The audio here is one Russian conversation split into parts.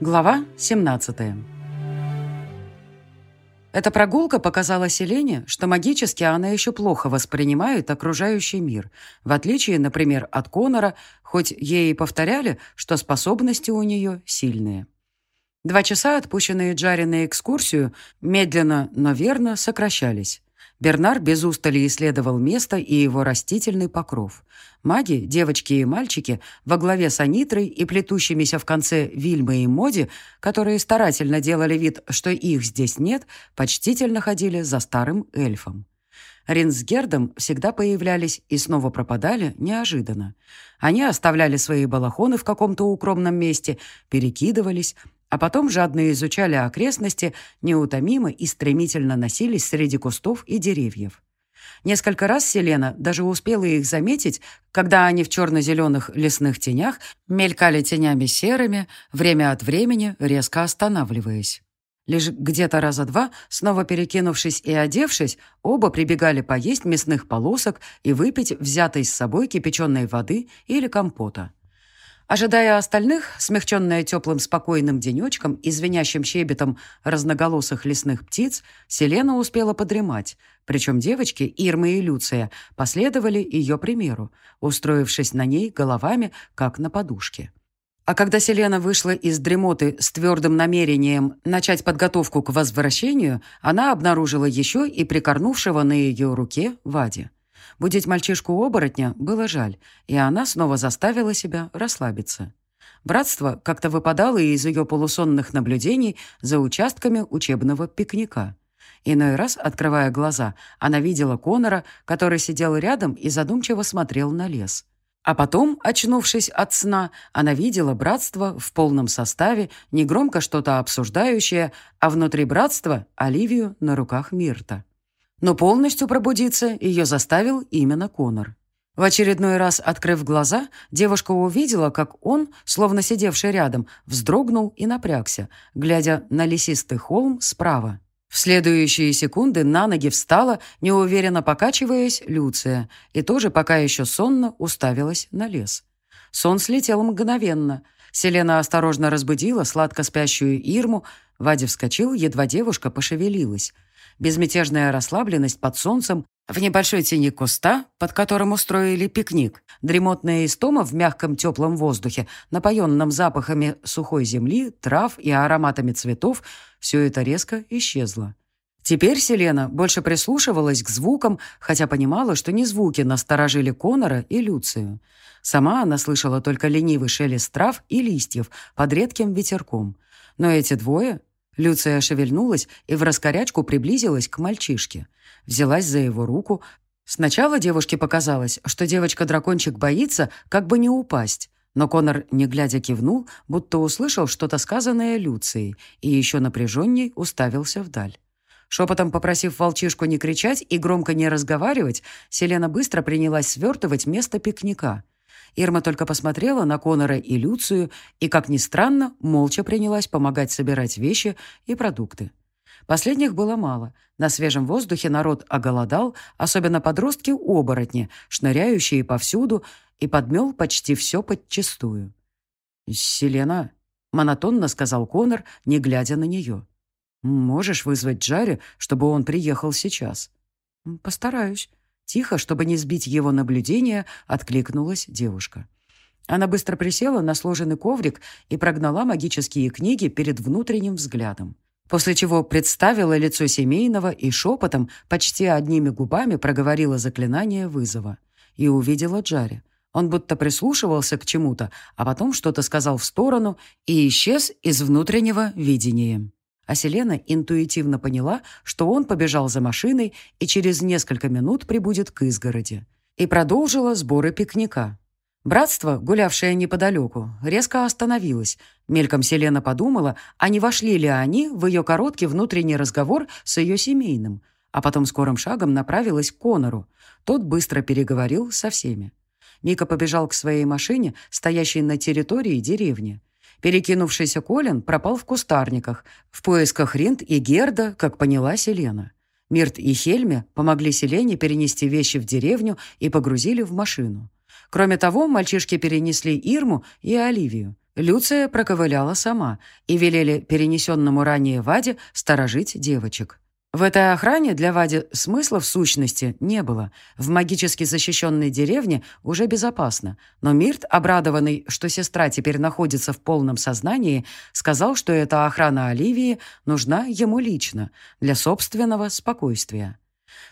Глава 17 Эта прогулка показала Селене, что магически она еще плохо воспринимает окружающий мир, в отличие, например, от Конора, хоть ей и повторяли, что способности у нее сильные. Два часа, отпущенные Джаре на экскурсию, медленно, но верно сокращались. Бернар без устали исследовал место и его растительный покров. Маги, девочки и мальчики, во главе с Анитрой и плетущимися в конце Вильмой и Моди, которые старательно делали вид, что их здесь нет, почтительно ходили за старым эльфом. Рин с Гердом всегда появлялись и снова пропадали неожиданно. Они оставляли свои балахоны в каком-то укромном месте, перекидывались, а потом жадно изучали окрестности, неутомимо и стремительно носились среди кустов и деревьев. Несколько раз Селена даже успела их заметить, когда они в черно-зеленых лесных тенях мелькали тенями серыми, время от времени резко останавливаясь. Лишь где-то раза два, снова перекинувшись и одевшись, оба прибегали поесть мясных полосок и выпить взятой с собой кипяченой воды или компота. Ожидая остальных, смягченная теплым спокойным денечком и звенящим щебетом разноголосых лесных птиц, Селена успела подремать, причем девочки, Ирма и Люция, последовали ее примеру, устроившись на ней головами, как на подушке. А когда Селена вышла из дремоты с твердым намерением начать подготовку к возвращению, она обнаружила еще и прикорнувшего на ее руке Вади. Будить мальчишку-оборотня было жаль, и она снова заставила себя расслабиться. Братство как-то выпадало из ее полусонных наблюдений за участками учебного пикника. Иной раз, открывая глаза, она видела Конора, который сидел рядом и задумчиво смотрел на лес. А потом, очнувшись от сна, она видела братство в полном составе, негромко что-то обсуждающее, а внутри братства — Оливию на руках Мирта. Но полностью пробудиться ее заставил именно Конор. В очередной раз, открыв глаза, девушка увидела, как он, словно сидевший рядом, вздрогнул и напрягся, глядя на лесистый холм справа. В следующие секунды на ноги встала, неуверенно покачиваясь, Люция, и тоже пока еще сонно уставилась на лес. Сон слетел мгновенно. Селена осторожно разбудила сладко спящую Ирму. Вадя вскочил, едва девушка пошевелилась безмятежная расслабленность под солнцем, в небольшой тени куста, под которым устроили пикник, дремотная истома в мягком теплом воздухе, напоенном запахами сухой земли, трав и ароматами цветов, все это резко исчезло. Теперь Селена больше прислушивалась к звукам, хотя понимала, что не звуки насторожили Конора и Люцию. Сама она слышала только ленивый шелест трав и листьев под редким ветерком. Но эти двое Люция шевельнулась и в раскорячку приблизилась к мальчишке. Взялась за его руку. Сначала девушке показалось, что девочка-дракончик боится, как бы не упасть. Но Конор, не глядя, кивнул, будто услышал что-то сказанное Люцией, и еще напряженней уставился вдаль. Шепотом попросив волчишку не кричать и громко не разговаривать, Селена быстро принялась свертывать место пикника — Ирма только посмотрела на Конора и Люцию и, как ни странно, молча принялась помогать собирать вещи и продукты. Последних было мало. На свежем воздухе народ оголодал, особенно подростки-оборотни, шныряющие повсюду, и подмел почти все подчистую. «Селена», — монотонно сказал Конор, не глядя на нее. «Можешь вызвать Джаре, чтобы он приехал сейчас?» «Постараюсь», Тихо, чтобы не сбить его наблюдение, откликнулась девушка. Она быстро присела на сложенный коврик и прогнала магические книги перед внутренним взглядом. После чего представила лицо семейного и шепотом, почти одними губами проговорила заклинание вызова. И увидела Джари. Он будто прислушивался к чему-то, а потом что-то сказал в сторону и исчез из внутреннего видения. А Селена интуитивно поняла, что он побежал за машиной и через несколько минут прибудет к изгороди. И продолжила сборы пикника. Братство, гулявшее неподалеку, резко остановилось. Мельком Селена подумала, а не вошли ли они в ее короткий внутренний разговор с ее семейным. А потом скорым шагом направилась к Конору. Тот быстро переговорил со всеми. Мика побежал к своей машине, стоящей на территории деревни. Перекинувшийся Колин пропал в кустарниках, в поисках Ринд и Герда, как поняла Селена. Мирт и Хельме помогли Селене перенести вещи в деревню и погрузили в машину. Кроме того, мальчишки перенесли Ирму и Оливию. Люция проковыляла сама и велели перенесенному ранее Ваде сторожить девочек. В этой охране для Вади смысла в сущности не было. В магически защищенной деревне уже безопасно. Но Мирт, обрадованный, что сестра теперь находится в полном сознании, сказал, что эта охрана Оливии нужна ему лично, для собственного спокойствия.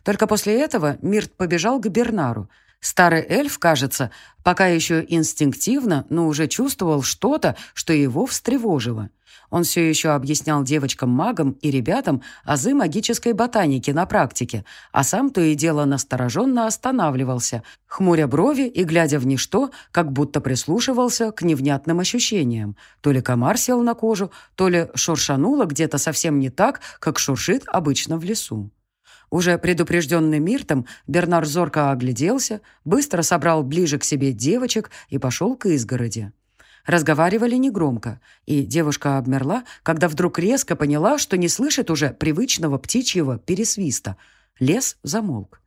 Только после этого Мирт побежал к Бернару. Старый эльф, кажется, пока еще инстинктивно, но уже чувствовал что-то, что его встревожило. Он все еще объяснял девочкам-магам и ребятам азы магической ботаники на практике, а сам то и дело настороженно останавливался, хмуря брови и глядя в ничто, как будто прислушивался к невнятным ощущениям. То ли комар сел на кожу, то ли шуршануло где-то совсем не так, как шуршит обычно в лесу. Уже предупрежденный Миртом, Бернар зорко огляделся, быстро собрал ближе к себе девочек и пошел к изгороди. Разговаривали негромко, и девушка обмерла, когда вдруг резко поняла, что не слышит уже привычного птичьего пересвиста. Лес замолк.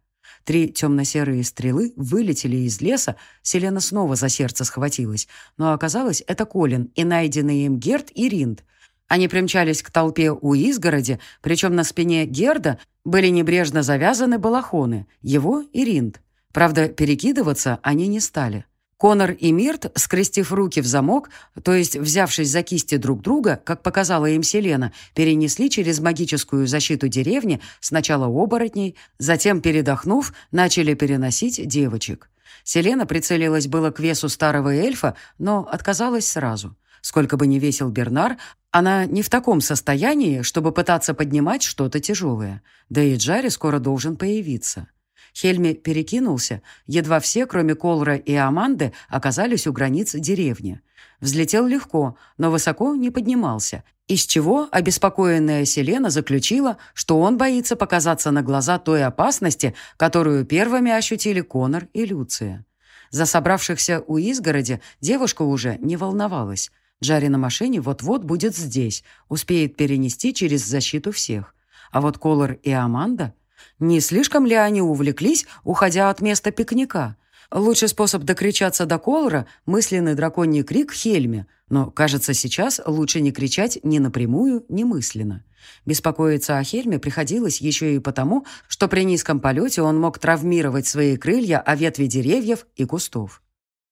Три темно-серые стрелы вылетели из леса, Селена снова за сердце схватилась, но оказалось, это Колин и найденные им Герд и Ринд. Они примчались к толпе у изгороди, причем на спине Герда были небрежно завязаны балахоны, его и Ринд. Правда, перекидываться они не стали. Конор и Мирт, скрестив руки в замок, то есть взявшись за кисти друг друга, как показала им Селена, перенесли через магическую защиту деревни сначала оборотней, затем, передохнув, начали переносить девочек. Селена прицелилась было к весу старого эльфа, но отказалась сразу. Сколько бы ни весил Бернар, она не в таком состоянии, чтобы пытаться поднимать что-то тяжелое. Да и Джари скоро должен появиться. Хельми перекинулся, едва все, кроме Колра и Аманды, оказались у границ деревни. Взлетел легко, но высоко не поднимался, из чего обеспокоенная Селена заключила, что он боится показаться на глаза той опасности, которую первыми ощутили Конор и Люция. За собравшихся у изгороди девушка уже не волновалась. Джари на машине вот-вот будет здесь, успеет перенести через защиту всех. А вот Колор и Аманда не слишком ли они увлеклись, уходя от места пикника? Лучший способ докричаться до Колора — мысленный драконий крик Хельме, но, кажется, сейчас лучше не кричать ни напрямую, ни мысленно. Беспокоиться о Хельме приходилось еще и потому, что при низком полете он мог травмировать свои крылья о ветви деревьев и кустов.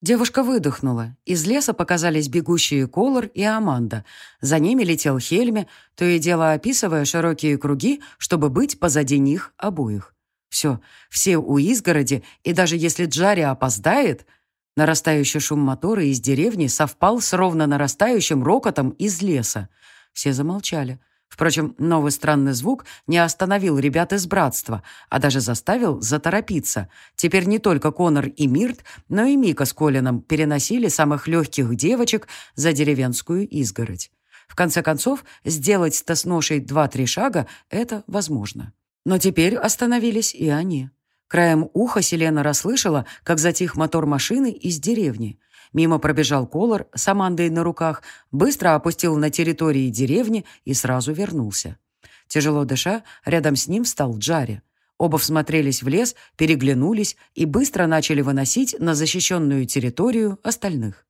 Девушка выдохнула. Из леса показались бегущие Колор и Аманда. За ними летел Хельме, то и дело описывая широкие круги, чтобы быть позади них обоих. Все, все у изгороди, и даже если Джари опоздает... Нарастающий шум мотора из деревни совпал с ровно нарастающим рокотом из леса. Все замолчали. Впрочем, новый странный звук не остановил ребят из братства, а даже заставил заторопиться. Теперь не только Конор и Мирт, но и Мика с Колином переносили самых легких девочек за деревенскую изгородь. В конце концов, сделать-то с ношей два-три шага — это возможно. Но теперь остановились и они. Краем уха Селена расслышала, как затих мотор машины из деревни. Мимо пробежал Колор с Амандой на руках, быстро опустил на территории деревни и сразу вернулся. Тяжело дыша, рядом с ним стал Джари. Оба всмотрелись в лес, переглянулись и быстро начали выносить на защищенную территорию остальных.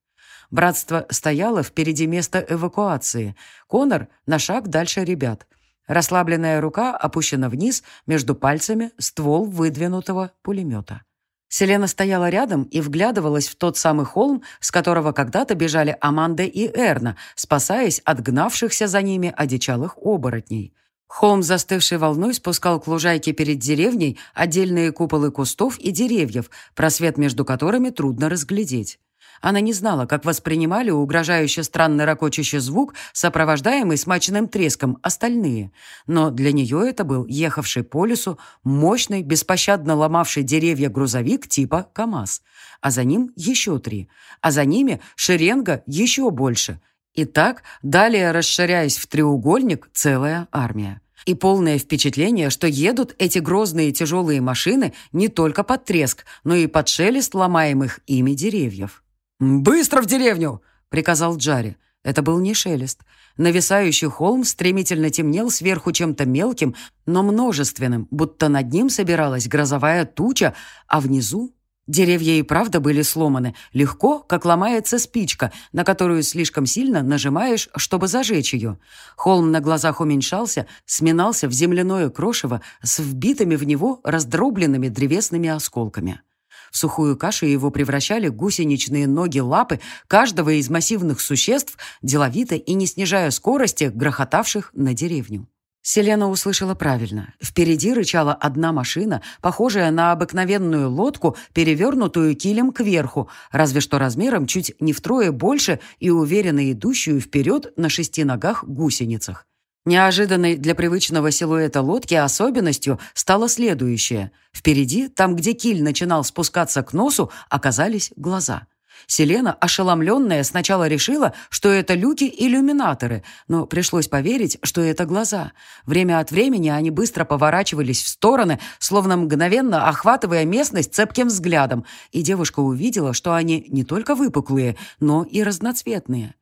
Братство стояло впереди места эвакуации. Конор на шаг дальше ребят. Расслабленная рука опущена вниз, между пальцами ствол выдвинутого пулемета. Селена стояла рядом и вглядывалась в тот самый холм, с которого когда-то бежали Аманда и Эрна, спасаясь от гнавшихся за ними одичалых оборотней. Холм, застывшей волной, спускал к лужайке перед деревней отдельные куполы кустов и деревьев, просвет между которыми трудно разглядеть. Она не знала, как воспринимали угрожающе странный ракочущий звук, сопровождаемый смачным треском, остальные. Но для нее это был ехавший по лесу мощный, беспощадно ломавший деревья грузовик типа КАМАЗ. А за ним еще три. А за ними шеренга еще больше. И так, далее расширяясь в треугольник, целая армия. И полное впечатление, что едут эти грозные тяжелые машины не только под треск, но и под шелест ломаемых ими деревьев. «Быстро в деревню!» — приказал Джари. Это был не шелест. Нависающий холм стремительно темнел сверху чем-то мелким, но множественным, будто над ним собиралась грозовая туча, а внизу Деревья и правда были сломаны, легко, как ломается спичка, на которую слишком сильно нажимаешь, чтобы зажечь ее. Холм на глазах уменьшался, сминался в земляное крошево с вбитыми в него раздробленными древесными осколками. В сухую кашу его превращали гусеничные ноги-лапы каждого из массивных существ, деловито и не снижая скорости, грохотавших на деревню. Селена услышала правильно. Впереди рычала одна машина, похожая на обыкновенную лодку, перевернутую килем кверху, разве что размером чуть не втрое больше и уверенно идущую вперед на шести ногах гусеницах. Неожиданной для привычного силуэта лодки особенностью стало следующее. Впереди, там, где киль начинал спускаться к носу, оказались глаза. Селена, ошеломленная, сначала решила, что это люки-иллюминаторы, но пришлось поверить, что это глаза. Время от времени они быстро поворачивались в стороны, словно мгновенно охватывая местность цепким взглядом, и девушка увидела, что они не только выпуклые, но и разноцветные.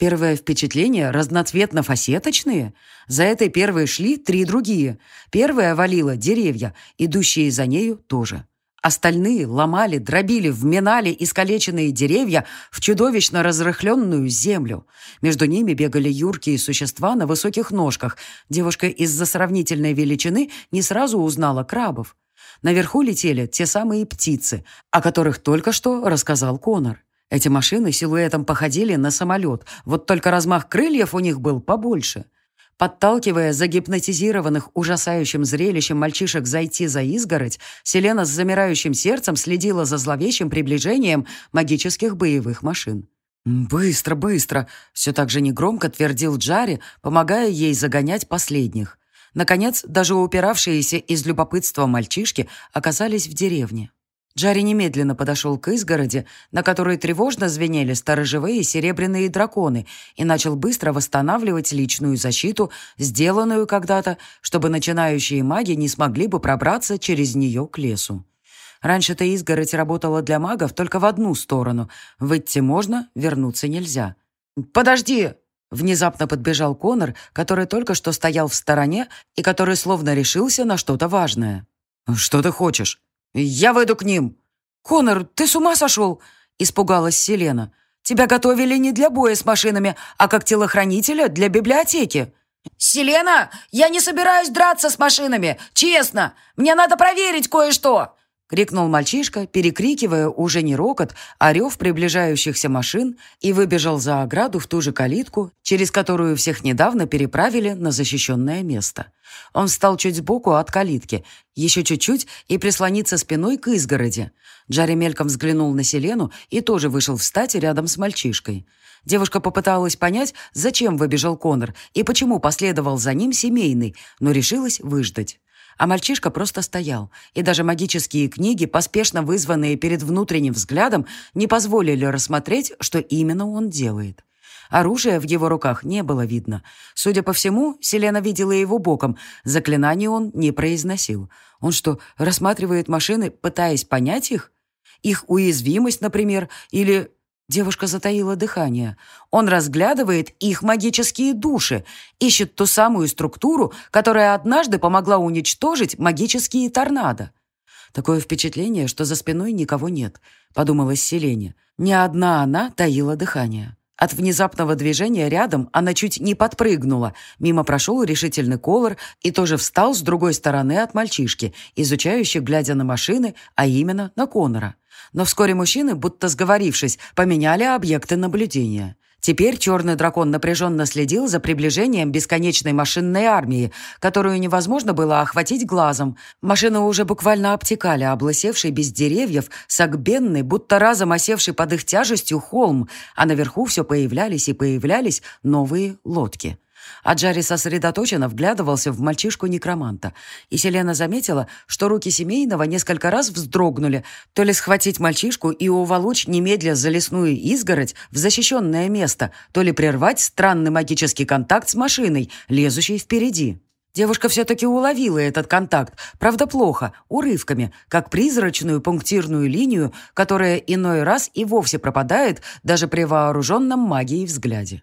Первое впечатление разноцветно-фасеточные. За этой первой шли три другие. Первая валила деревья, идущие за нею тоже. Остальные ломали, дробили, вминали искалеченные деревья в чудовищно разрыхленную землю. Между ними бегали юркие существа на высоких ножках. Девушка из-за сравнительной величины не сразу узнала крабов. Наверху летели те самые птицы, о которых только что рассказал Конор. Эти машины силуэтом походили на самолет, вот только размах крыльев у них был побольше – Подталкивая загипнотизированных ужасающим зрелищем мальчишек зайти за изгородь, Селена с замирающим сердцем следила за зловещим приближением магических боевых машин. «Быстро, быстро!» — все так же негромко твердил Джари, помогая ей загонять последних. Наконец, даже упиравшиеся из любопытства мальчишки оказались в деревне. Джарри немедленно подошел к изгороди, на которой тревожно звенели сторожевые серебряные драконы, и начал быстро восстанавливать личную защиту, сделанную когда-то, чтобы начинающие маги не смогли бы пробраться через нее к лесу. Раньше-то изгородь работала для магов только в одну сторону. Выйти можно, вернуться нельзя. «Подожди!» Внезапно подбежал Конор, который только что стоял в стороне и который словно решился на что-то важное. «Что ты хочешь?» «Я выйду к ним». «Конор, ты с ума сошел?» — испугалась Селена. «Тебя готовили не для боя с машинами, а как телохранителя для библиотеки». «Селена, я не собираюсь драться с машинами, честно. Мне надо проверить кое-что». — крикнул мальчишка, перекрикивая уже не рокот, а рев приближающихся машин, и выбежал за ограду в ту же калитку, через которую всех недавно переправили на защищенное место. Он встал чуть сбоку от калитки, еще чуть-чуть и прислониться спиной к изгороди. Джарри мельком взглянул на Селену и тоже вышел встать рядом с мальчишкой. Девушка попыталась понять, зачем выбежал Конор и почему последовал за ним семейный, но решилась выждать. А мальчишка просто стоял, и даже магические книги, поспешно вызванные перед внутренним взглядом, не позволили рассмотреть, что именно он делает. Оружия в его руках не было видно. Судя по всему, Селена видела его боком. Заклинание он не произносил. Он что, рассматривает машины, пытаясь понять их? Их уязвимость, например, или Девушка затаила дыхание. Он разглядывает их магические души, ищет ту самую структуру, которая однажды помогла уничтожить магические торнадо. Такое впечатление, что за спиной никого нет, подумалась Селене. Ни одна она таила дыхание. От внезапного движения рядом она чуть не подпрыгнула. Мимо прошел решительный колор и тоже встал с другой стороны от мальчишки, изучающий, глядя на машины, а именно на Конора. Но вскоре мужчины, будто сговорившись, поменяли объекты наблюдения. Теперь черный дракон напряженно следил за приближением бесконечной машинной армии, которую невозможно было охватить глазом. Машины уже буквально обтекали облысевший без деревьев, сагбенный, будто разом осевший под их тяжестью холм, а наверху все появлялись и появлялись новые лодки. А Джарри сосредоточенно вглядывался в мальчишку-некроманта. И Селена заметила, что руки семейного несколько раз вздрогнули, то ли схватить мальчишку и уволочь немедля за лесную изгородь в защищенное место, то ли прервать странный магический контакт с машиной, лезущей впереди. Девушка все-таки уловила этот контакт, правда плохо, урывками, как призрачную пунктирную линию, которая иной раз и вовсе пропадает даже при вооруженном магией взгляде.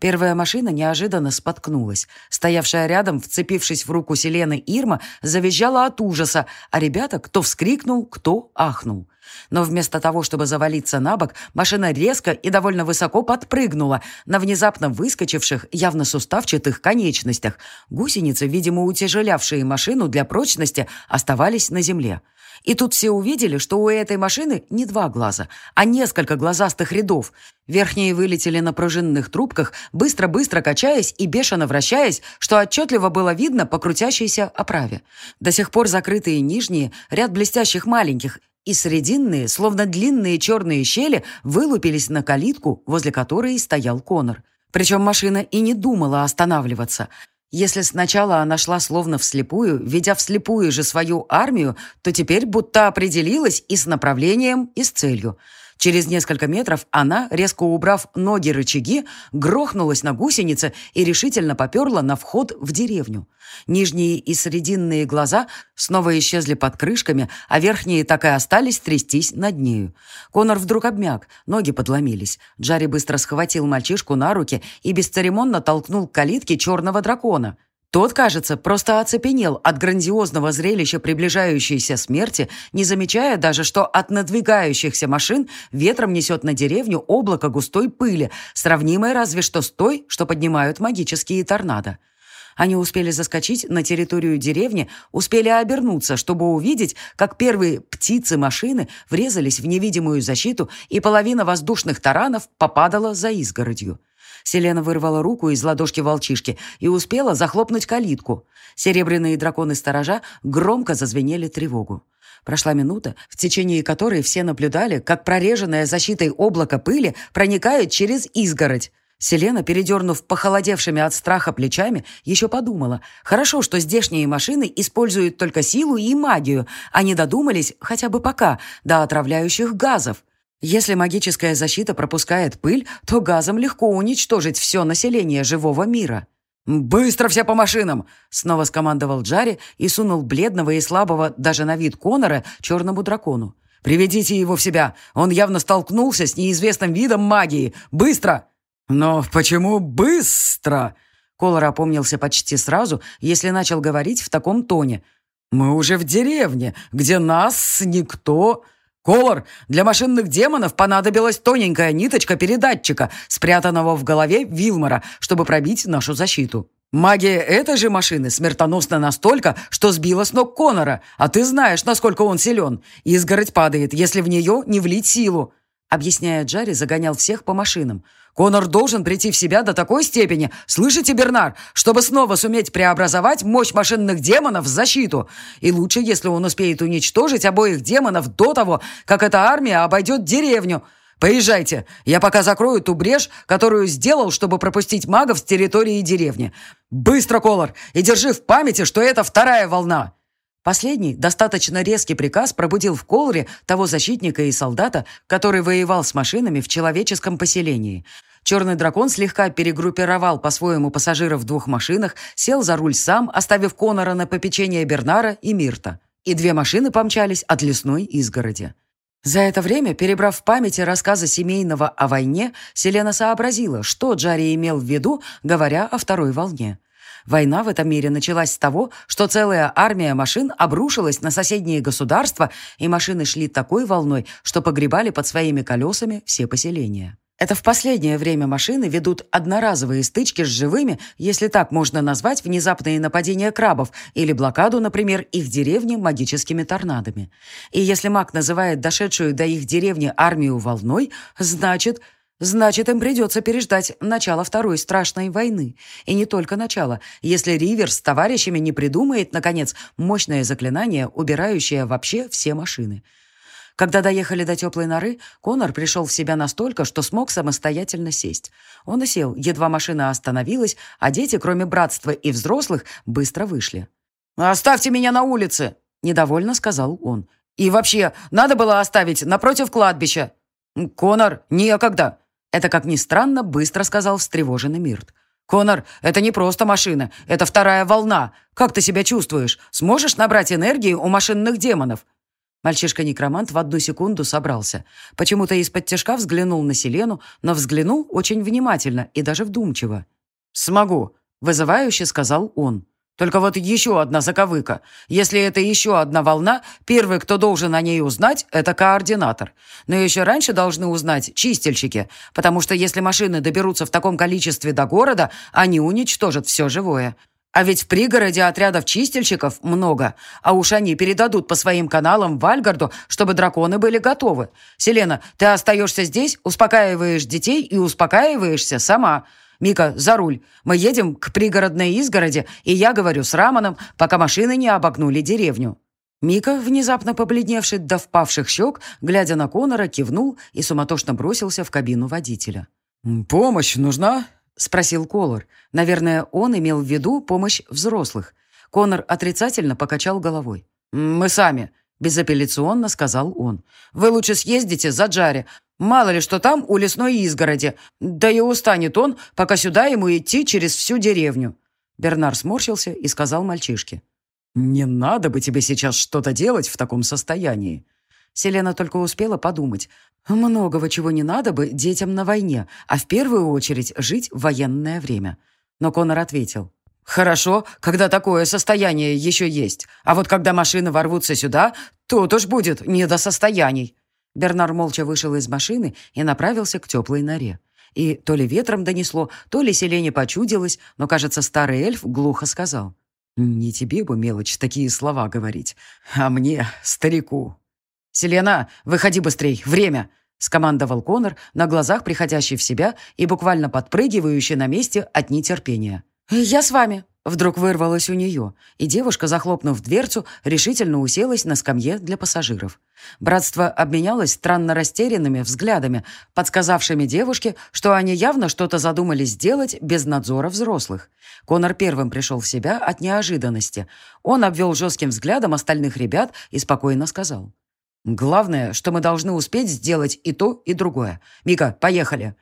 Первая машина неожиданно споткнулась. Стоявшая рядом, вцепившись в руку Селены Ирма, завизжала от ужаса, а ребята кто вскрикнул, кто ахнул. Но вместо того, чтобы завалиться на бок, машина резко и довольно высоко подпрыгнула на внезапно выскочивших, явно суставчатых конечностях. Гусеницы, видимо, утяжелявшие машину для прочности, оставались на земле. И тут все увидели, что у этой машины не два глаза, а несколько глазастых рядов. Верхние вылетели на пружинных трубках, быстро-быстро качаясь и бешено вращаясь, что отчетливо было видно по крутящейся оправе. До сих пор закрытые нижние, ряд блестящих маленьких, и срединные, словно длинные черные щели, вылупились на калитку, возле которой стоял Конор. Причем машина и не думала останавливаться. Если сначала она шла словно вслепую, ведя вслепую же свою армию, то теперь будто определилась и с направлением, и с целью. Через несколько метров она, резко убрав ноги-рычаги, грохнулась на гусенице и решительно поперла на вход в деревню. Нижние и срединные глаза снова исчезли под крышками, а верхние так и остались трястись над нею. Конор вдруг обмяк, ноги подломились. Джарри быстро схватил мальчишку на руки и бесцеремонно толкнул к калитке черного дракона — тот, кажется, просто оцепенел от грандиозного зрелища приближающейся смерти, не замечая даже, что от надвигающихся машин ветром несет на деревню облако густой пыли, сравнимое разве что с той, что поднимают магические торнадо. Они успели заскочить на территорию деревни, успели обернуться, чтобы увидеть, как первые птицы машины врезались в невидимую защиту, и половина воздушных таранов попадала за изгородью. Селена вырвала руку из ладошки волчишки и успела захлопнуть калитку. Серебряные драконы-сторожа громко зазвенели тревогу. Прошла минута, в течение которой все наблюдали, как прореженное защитой облако пыли проникает через изгородь. Селена, передернув похолодевшими от страха плечами, еще подумала. Хорошо, что здешние машины используют только силу и магию. Они додумались, хотя бы пока, до отравляющих газов. Если магическая защита пропускает пыль, то газом легко уничтожить все население живого мира. «Быстро все по машинам!» — снова скомандовал Джари и сунул бледного и слабого даже на вид Конора черному дракону. «Приведите его в себя! Он явно столкнулся с неизвестным видом магии! Быстро!» «Но почему быстро?» Колор опомнился почти сразу, если начал говорить в таком тоне. «Мы уже в деревне, где нас никто...» «Колор, для машинных демонов понадобилась тоненькая ниточка передатчика, спрятанного в голове Вилмора, чтобы пробить нашу защиту. Магия этой же машины смертоносна настолько, что сбила с ног Конора, а ты знаешь, насколько он силен. Изгородь падает, если в нее не влить силу». Объясняя Джарри, загонял всех по машинам. Конор должен прийти в себя до такой степени, слышите, Бернар, чтобы снова суметь преобразовать мощь машинных демонов в защиту. И лучше, если он успеет уничтожить обоих демонов до того, как эта армия обойдет деревню. Поезжайте, я пока закрою ту брешь, которую сделал, чтобы пропустить магов с территории деревни. Быстро, Колор, и держи в памяти, что это вторая волна. Последний, достаточно резкий приказ пробудил в Колоре того защитника и солдата, который воевал с машинами в человеческом поселении. Черный дракон слегка перегруппировал по-своему пассажиров в двух машинах, сел за руль сам, оставив Конора на попечение Бернара и Мирта. И две машины помчались от лесной изгороди. За это время, перебрав в памяти рассказы семейного о войне, Селена сообразила, что Джари имел в виду, говоря о второй волне. Война в этом мире началась с того, что целая армия машин обрушилась на соседние государства, и машины шли такой волной, что погребали под своими колесами все поселения. Это в последнее время машины ведут одноразовые стычки с живыми, если так можно назвать внезапные нападения крабов или блокаду, например, их деревни магическими торнадами. И если маг называет дошедшую до их деревни армию волной, значит... Значит, им придется переждать начало Второй страшной войны. И не только начало, если Ривер с товарищами не придумает, наконец, мощное заклинание, убирающее вообще все машины. Когда доехали до теплой норы, Конор пришел в себя настолько, что смог самостоятельно сесть. Он и сел, едва машина остановилась, а дети, кроме братства и взрослых, быстро вышли. «Оставьте меня на улице!» — недовольно сказал он. «И вообще, надо было оставить напротив кладбища!» «Конор, некогда!» Это, как ни странно, быстро сказал встревоженный Мирт. «Конор, это не просто машина, это вторая волна. Как ты себя чувствуешь? Сможешь набрать энергии у машинных демонов?» Мальчишка-некромант в одну секунду собрался. Почему-то из-под тяжка взглянул на Селену, но взглянул очень внимательно и даже вдумчиво. «Смогу», — вызывающе сказал он. «Только вот еще одна заковыка. Если это еще одна волна, первый, кто должен о ней узнать, это координатор. Но еще раньше должны узнать чистильщики, потому что если машины доберутся в таком количестве до города, они уничтожат все живое. А ведь в пригороде отрядов чистильщиков много, а уж они передадут по своим каналам Вальгарду, чтобы драконы были готовы. Селена, ты остаешься здесь, успокаиваешь детей и успокаиваешься сама. Мика, за руль. Мы едем к пригородной изгороди, и я говорю с Раманом, пока машины не обогнули деревню». Мика, внезапно побледневший до впавших щек, глядя на Конора, кивнул и суматошно бросился в кабину водителя. «Помощь нужна?» — спросил Колор. Наверное, он имел в виду помощь взрослых. Конор отрицательно покачал головой. «Мы сами», — безапелляционно сказал он. «Вы лучше съездите за Джаре. Мало ли, что там у лесной изгороди. Да и устанет он, пока сюда ему идти через всю деревню». Бернар сморщился и сказал мальчишке. «Не надо бы тебе сейчас что-то делать в таком состоянии». Селена только успела подумать. Многого чего не надо бы детям на войне, а в первую очередь жить в военное время. Но Конор ответил. «Хорошо, когда такое состояние еще есть. А вот когда машины ворвутся сюда, тут уж будет не до состояний». Бернар молча вышел из машины и направился к теплой норе. И то ли ветром донесло, то ли селение почудилось, но, кажется, старый эльф глухо сказал. «Не тебе бы, мелочь, такие слова говорить, а мне, старику». «Селена, выходи быстрей, время!» — скомандовал Конор, на глазах приходящий в себя и буквально подпрыгивающий на месте от нетерпения. «Я с вами!» — вдруг вырвалось у нее, и девушка, захлопнув дверцу, решительно уселась на скамье для пассажиров. Братство обменялось странно растерянными взглядами, подсказавшими девушке, что они явно что-то задумались сделать без надзора взрослых. Конор первым пришел в себя от неожиданности. Он обвел жестким взглядом остальных ребят и спокойно сказал. Главное, что мы должны успеть сделать и то, и другое. Мика, поехали.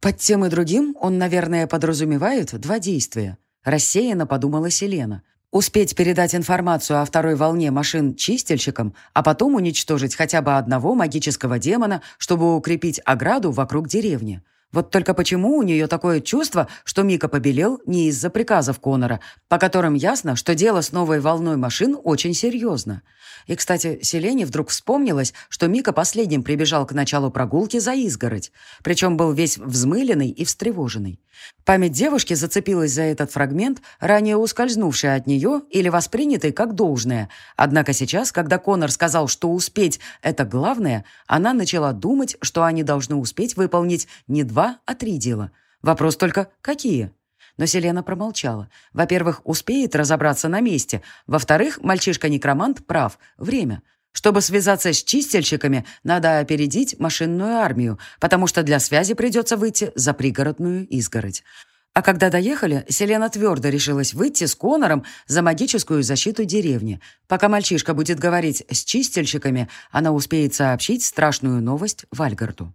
Под тем и другим он, наверное, подразумевает два действия. Рассеянно подумала Селена. Успеть передать информацию о второй волне машин чистильщикам, а потом уничтожить хотя бы одного магического демона, чтобы укрепить ограду вокруг деревни. Вот только почему у нее такое чувство, что Мика побелел не из-за приказов Конора, по которым ясно, что дело с новой волной машин очень серьезно. И, кстати, Селене вдруг вспомнилось, что Мика последним прибежал к началу прогулки за изгородь, причем был весь взмыленный и встревоженный. Память девушки зацепилась за этот фрагмент, ранее ускользнувший от нее или воспринятый как должное. Однако сейчас, когда Конор сказал, что успеть – это главное, она начала думать, что они должны успеть выполнить не два, а три дела. Вопрос только – какие? Но Селена промолчала. Во-первых, успеет разобраться на месте. Во-вторых, мальчишка-некромант прав. Время. Чтобы связаться с чистильщиками, надо опередить машинную армию, потому что для связи придется выйти за пригородную изгородь. А когда доехали, Селена твердо решилась выйти с Конором за магическую защиту деревни. Пока мальчишка будет говорить с чистильщиками, она успеет сообщить страшную новость Вальгарту.